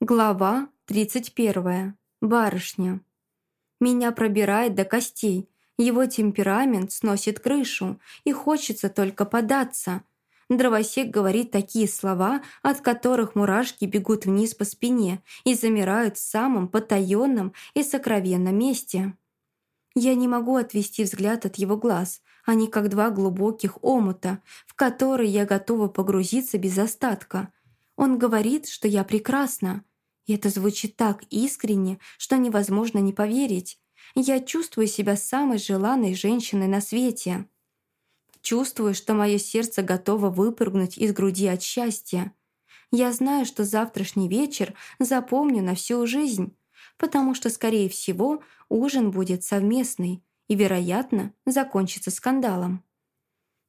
Глава 31. Барышня. Меня пробирает до костей. Его темперамент сносит крышу, и хочется только податься. Дровосек говорит такие слова, от которых мурашки бегут вниз по спине и замирают в самом потаенном и сокровенном месте. Я не могу отвести взгляд от его глаз. Они как два глубоких омута, в которые я готова погрузиться без остатка. Он говорит, что я прекрасна, и это звучит так искренне, что невозможно не поверить. Я чувствую себя самой желанной женщиной на свете. Чувствую, что мое сердце готово выпрыгнуть из груди от счастья. Я знаю, что завтрашний вечер запомню на всю жизнь, потому что, скорее всего, ужин будет совместный и, вероятно, закончится скандалом.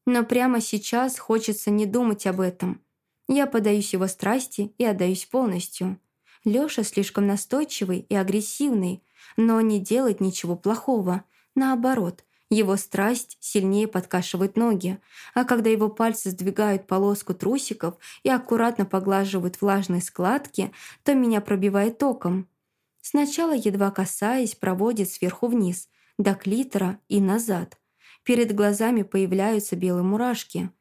Но прямо сейчас хочется не думать об этом. Я подаюсь его страсти и отдаюсь полностью. Лёша слишком настойчивый и агрессивный, но не делает ничего плохого. Наоборот, его страсть сильнее подкашивает ноги, а когда его пальцы сдвигают полоску трусиков и аккуратно поглаживают влажные складки, то меня пробивает током. Сначала, едва касаясь, проводит сверху вниз, до клитора и назад. Перед глазами появляются белые мурашки.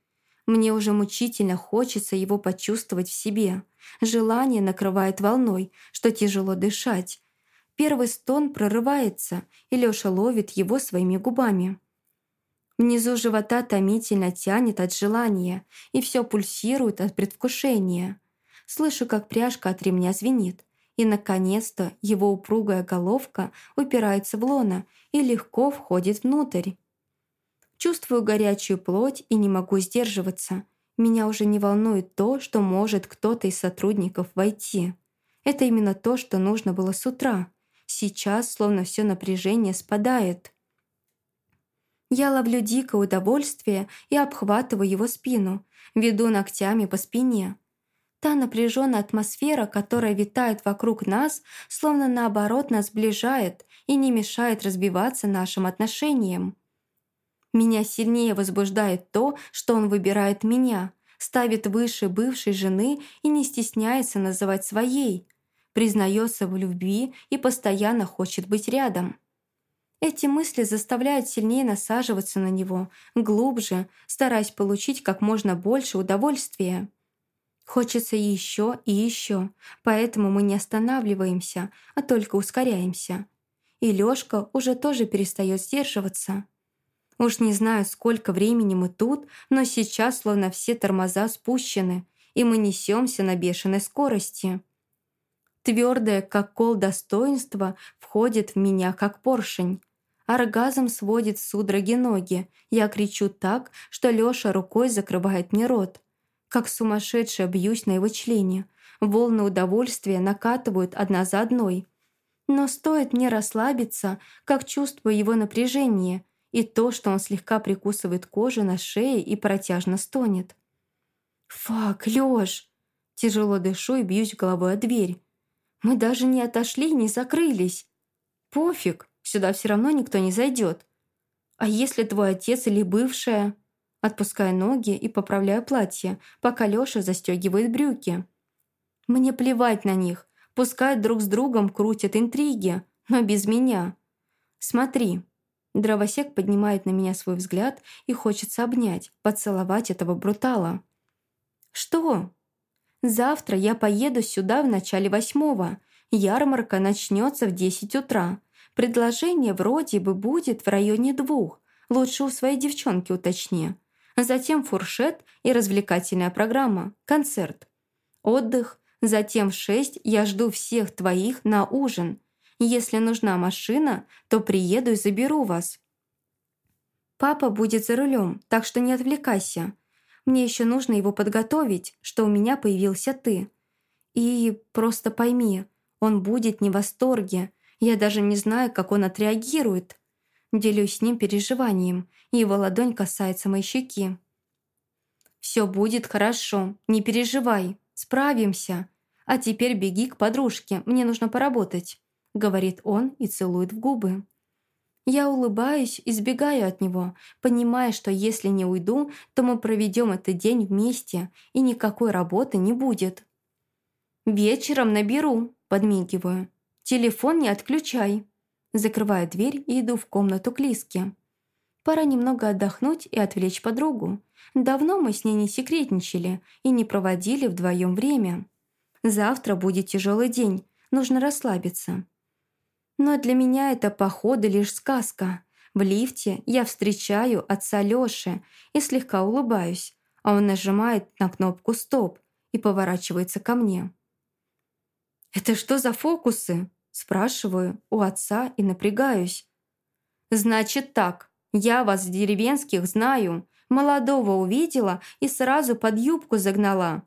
Мне уже мучительно хочется его почувствовать в себе – Желание накрывает волной, что тяжело дышать. Первый стон прорывается, и Лёша ловит его своими губами. Внизу живота томительно тянет от желания, и все пульсирует от предвкушения. Слышу, как пряжка от ремня звенит, и, наконец-то, его упругая головка упирается в лона и легко входит внутрь. Чувствую горячую плоть и не могу сдерживаться – меня уже не волнует то, что может кто-то из сотрудников войти. Это именно то, что нужно было с утра. Сейчас словно все напряжение спадает. Я ловлю дикое удовольствие и обхватываю его спину, веду ногтями по спине. Та напряженная атмосфера, которая витает вокруг нас, словно наоборот нас сближает и не мешает разбиваться нашим отношениям. Меня сильнее возбуждает то, что он выбирает меня, ставит выше бывшей жены и не стесняется называть своей, признается в любви и постоянно хочет быть рядом. Эти мысли заставляют сильнее насаживаться на него, глубже, стараясь получить как можно больше удовольствия. Хочется еще и еще, поэтому мы не останавливаемся, а только ускоряемся. И Лёшка уже тоже перестает сдерживаться. Уж не знаю, сколько времени мы тут, но сейчас словно все тормоза спущены, и мы несемся на бешеной скорости. Твердое, как кол достоинства, входит в меня, как поршень. Оргазм сводит судороги ноги. Я кричу так, что Лёша рукой закрывает мне рот. Как сумасшедшая бьюсь на его члене. Волны удовольствия накатывают одна за одной. Но стоит мне расслабиться, как чувствую его напряжение, и то, что он слегка прикусывает кожу на шее и протяжно стонет. «Фак, Лёш!» Тяжело дышу и бьюсь головой о дверь. «Мы даже не отошли не закрылись!» «Пофиг, сюда все равно никто не зайдет. А если твой отец или бывшая?» Отпускаю ноги и поправляю платье, пока Лёша застегивает брюки. «Мне плевать на них. Пускай друг с другом крутят интриги, но без меня. Смотри, Дровосек поднимает на меня свой взгляд и хочется обнять, поцеловать этого брутала. «Что?» «Завтра я поеду сюда в начале восьмого. Ярмарка начнется в десять утра. Предложение вроде бы будет в районе двух. Лучше у своей девчонки уточни. Затем фуршет и развлекательная программа, концерт. Отдых. Затем в шесть я жду всех твоих на ужин. Если нужна машина, то приеду и заберу вас. Папа будет за рулем, так что не отвлекайся. Мне еще нужно его подготовить, что у меня появился ты. И просто пойми, он будет не в восторге. Я даже не знаю, как он отреагирует. Делюсь с ним переживанием, и его ладонь касается моей щеки. «Все будет хорошо, не переживай, справимся. А теперь беги к подружке, мне нужно поработать» говорит он и целует в губы. Я улыбаюсь и сбегаю от него, понимая, что если не уйду, то мы проведем этот день вместе, и никакой работы не будет. «Вечером наберу», – подмигиваю. «Телефон не отключай». Закрываю дверь и иду в комнату к Лиске. Пора немного отдохнуть и отвлечь подругу. Давно мы с ней не секретничали и не проводили вдвоем время. Завтра будет тяжелый день, нужно расслабиться. Но для меня это походы лишь сказка. В лифте я встречаю отца Лёши и слегка улыбаюсь, а он нажимает на кнопку «Стоп» и поворачивается ко мне. «Это что за фокусы?» Спрашиваю у отца и напрягаюсь. «Значит так, я вас, деревенских, знаю. Молодого увидела и сразу под юбку загнала.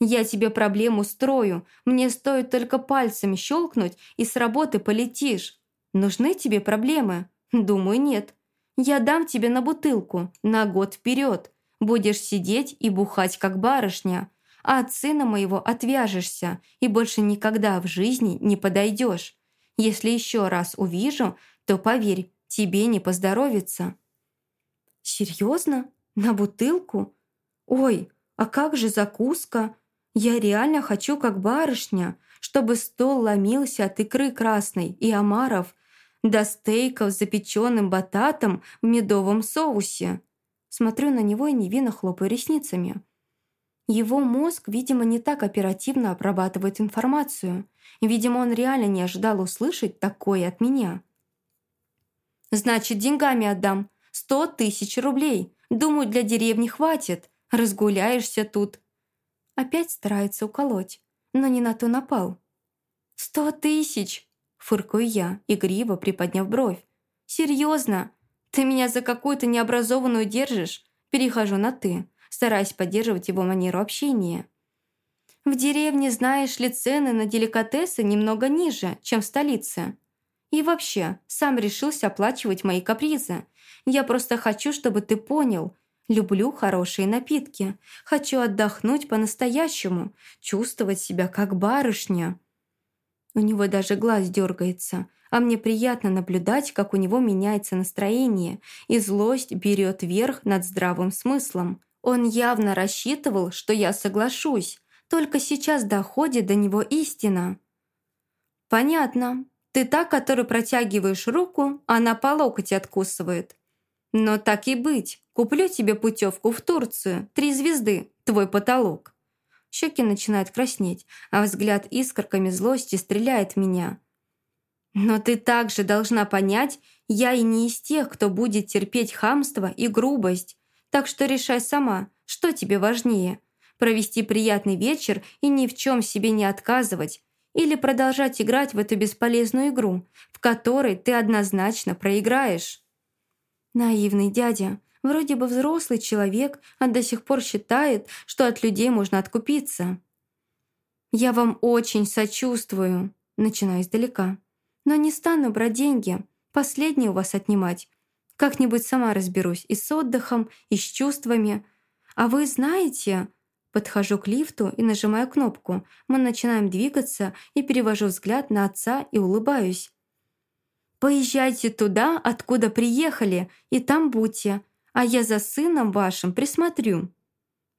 Я тебе проблему строю. Мне стоит только пальцами щелкнуть, и с работы полетишь. Нужны тебе проблемы? Думаю, нет. Я дам тебе на бутылку, на год вперед. Будешь сидеть и бухать, как барышня. А от сына моего отвяжешься и больше никогда в жизни не подойдешь. Если еще раз увижу, то, поверь, тебе не поздоровится». «Серьезно? На бутылку? Ой, а как же закуска? Я реально хочу, как барышня, чтобы стол ломился от икры красной и омаров до стейков с запеченным бататом в медовом соусе». Смотрю на него и невинно хлопаю ресницами. Его мозг, видимо, не так оперативно обрабатывает информацию. Видимо, он реально не ожидал услышать такое от меня. «Значит, деньгами отдам. Сто тысяч рублей. Думаю, для деревни хватит. Разгуляешься тут». Опять старается уколоть, но не на то напал. «Сто тысяч!» – фыркаю я, игриво приподняв бровь. «Серьезно? Ты меня за какую-то необразованную держишь?» Перехожу на «ты», стараясь поддерживать его манеру общения. В деревне, знаешь ли, цены на деликатесы немного ниже, чем в столице. И вообще, сам решился оплачивать мои капризы. Я просто хочу, чтобы ты понял. Люблю хорошие напитки. Хочу отдохнуть по-настоящему, чувствовать себя как барышня. У него даже глаз дергается, а мне приятно наблюдать, как у него меняется настроение, и злость берет верх над здравым смыслом. Он явно рассчитывал, что я соглашусь, только сейчас доходит до него истина. «Понятно. Ты та, которой протягиваешь руку, а она по локоть откусывает. Но так и быть. Куплю тебе путевку в Турцию. Три звезды. Твой потолок». Щеки начинают краснеть, а взгляд искорками злости стреляет в меня. «Но ты также должна понять, я и не из тех, кто будет терпеть хамство и грубость. Так что решай сама, что тебе важнее провести приятный вечер и ни в чем себе не отказывать, или продолжать играть в эту бесполезную игру, в которой ты однозначно проиграешь. Наивный дядя, вроде бы взрослый человек, а до сих пор считает, что от людей можно откупиться. «Я вам очень сочувствую», начинаю издалека. «Но не стану брать деньги, последние у вас отнимать. Как-нибудь сама разберусь и с отдыхом, и с чувствами. А вы знаете, Подхожу к лифту и нажимаю кнопку. Мы начинаем двигаться и перевожу взгляд на отца и улыбаюсь. «Поезжайте туда, откуда приехали, и там будьте, а я за сыном вашим присмотрю».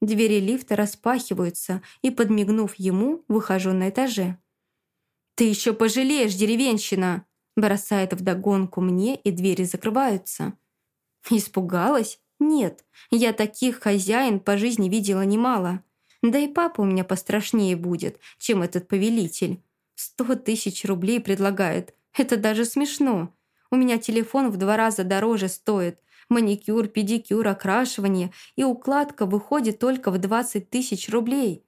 Двери лифта распахиваются, и, подмигнув ему, выхожу на этаже. «Ты еще пожалеешь, деревенщина!» бросает вдогонку мне, и двери закрываются. Испугалась? Нет, я таких хозяин по жизни видела немало. Да и папа у меня пострашнее будет, чем этот повелитель. Сто тысяч рублей предлагает. Это даже смешно. У меня телефон в два раза дороже стоит. Маникюр, педикюр, окрашивание и укладка выходит только в 20 тысяч рублей.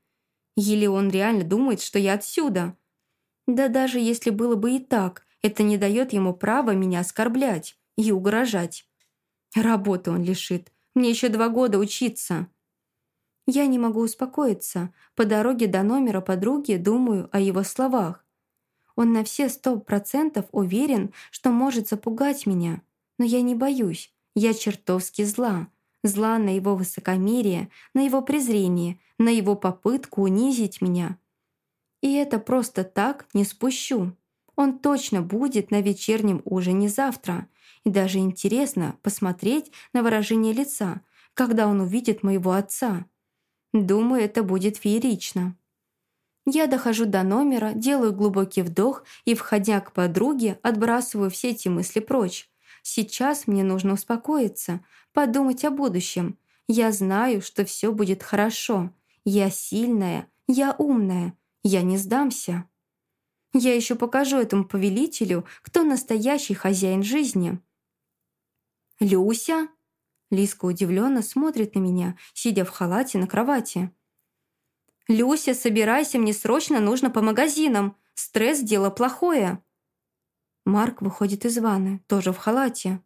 Или он реально думает, что я отсюда? Да даже если было бы и так, это не дает ему права меня оскорблять и угрожать. Работы он лишит. Мне еще два года учиться. Я не могу успокоиться. По дороге до номера подруги думаю о его словах. Он на все сто процентов уверен, что может запугать меня. Но я не боюсь. Я чертовски зла. Зла на его высокомерие, на его презрение, на его попытку унизить меня. И это просто так не спущу. Он точно будет на вечернем ужине завтра. И даже интересно посмотреть на выражение лица, когда он увидит моего отца. Думаю, это будет феерично. Я дохожу до номера, делаю глубокий вдох и, входя к подруге, отбрасываю все эти мысли прочь. Сейчас мне нужно успокоиться, подумать о будущем. Я знаю, что все будет хорошо. Я сильная, я умная, я не сдамся. Я еще покажу этому повелителю, кто настоящий хозяин жизни. «Люся?» Лиска удивленно смотрит на меня, сидя в халате на кровати. «Люся, собирайся, мне срочно нужно по магазинам. Стресс – дело плохое». Марк выходит из ванны, тоже в халате.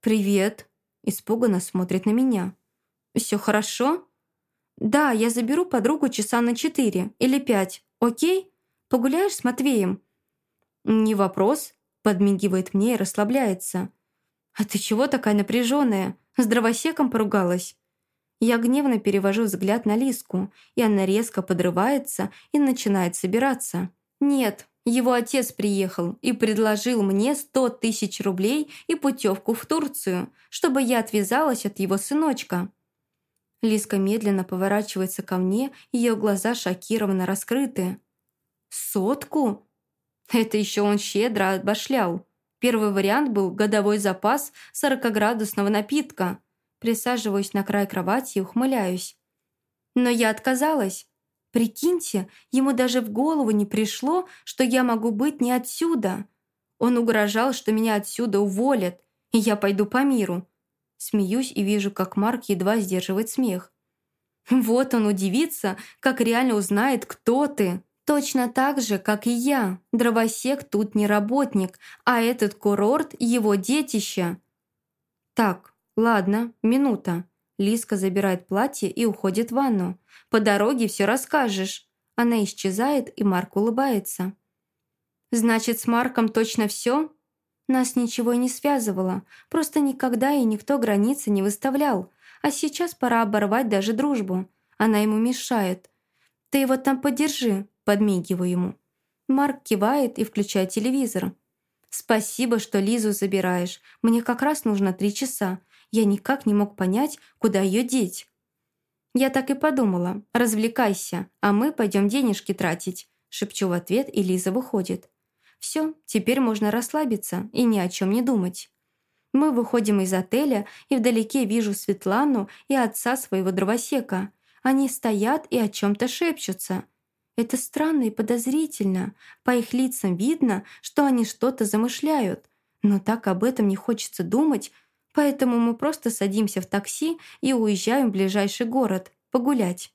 «Привет», – испуганно смотрит на меня. «Все хорошо?» «Да, я заберу подругу часа на четыре или пять, окей? Погуляешь с Матвеем?» «Не вопрос», – подмигивает мне и расслабляется. «А ты чего такая напряженная? С дровосеком поругалась?» Я гневно перевожу взгляд на Лиску, и она резко подрывается и начинает собираться. «Нет, его отец приехал и предложил мне сто тысяч рублей и путевку в Турцию, чтобы я отвязалась от его сыночка». Лиска медленно поворачивается ко мне, ее глаза шокированно раскрыты. «Сотку?» Это еще он щедро отбашлял. Первый вариант был годовой запас 40-градусного напитка. Присаживаюсь на край кровати и ухмыляюсь. Но я отказалась. Прикиньте, ему даже в голову не пришло, что я могу быть не отсюда. Он угрожал, что меня отсюда уволят, и я пойду по миру. Смеюсь и вижу, как Марк едва сдерживает смех. Вот он удивится, как реально узнает, кто ты. Точно так же, как и я. Дровосек тут не работник, а этот курорт – его детище. Так, ладно, минута. Лиска забирает платье и уходит в ванну. По дороге все расскажешь. Она исчезает, и Марк улыбается. «Значит, с Марком точно все? Нас ничего не связывало, просто никогда и никто границы не выставлял. А сейчас пора оборвать даже дружбу. Она ему мешает. Ты его там подержи, подмигиваю ему. Марк кивает и включает телевизор. «Спасибо, что Лизу забираешь. Мне как раз нужно три часа. Я никак не мог понять, куда ее деть». Я так и подумала. «Развлекайся, а мы пойдем денежки тратить», шепчу в ответ, и Лиза выходит. Все, теперь можно расслабиться и ни о чем не думать. Мы выходим из отеля, и вдалеке вижу Светлану и отца своего дровосека. Они стоят и о чем-то шепчутся. Это странно и подозрительно. По их лицам видно, что они что-то замышляют. Но так об этом не хочется думать, поэтому мы просто садимся в такси и уезжаем в ближайший город погулять.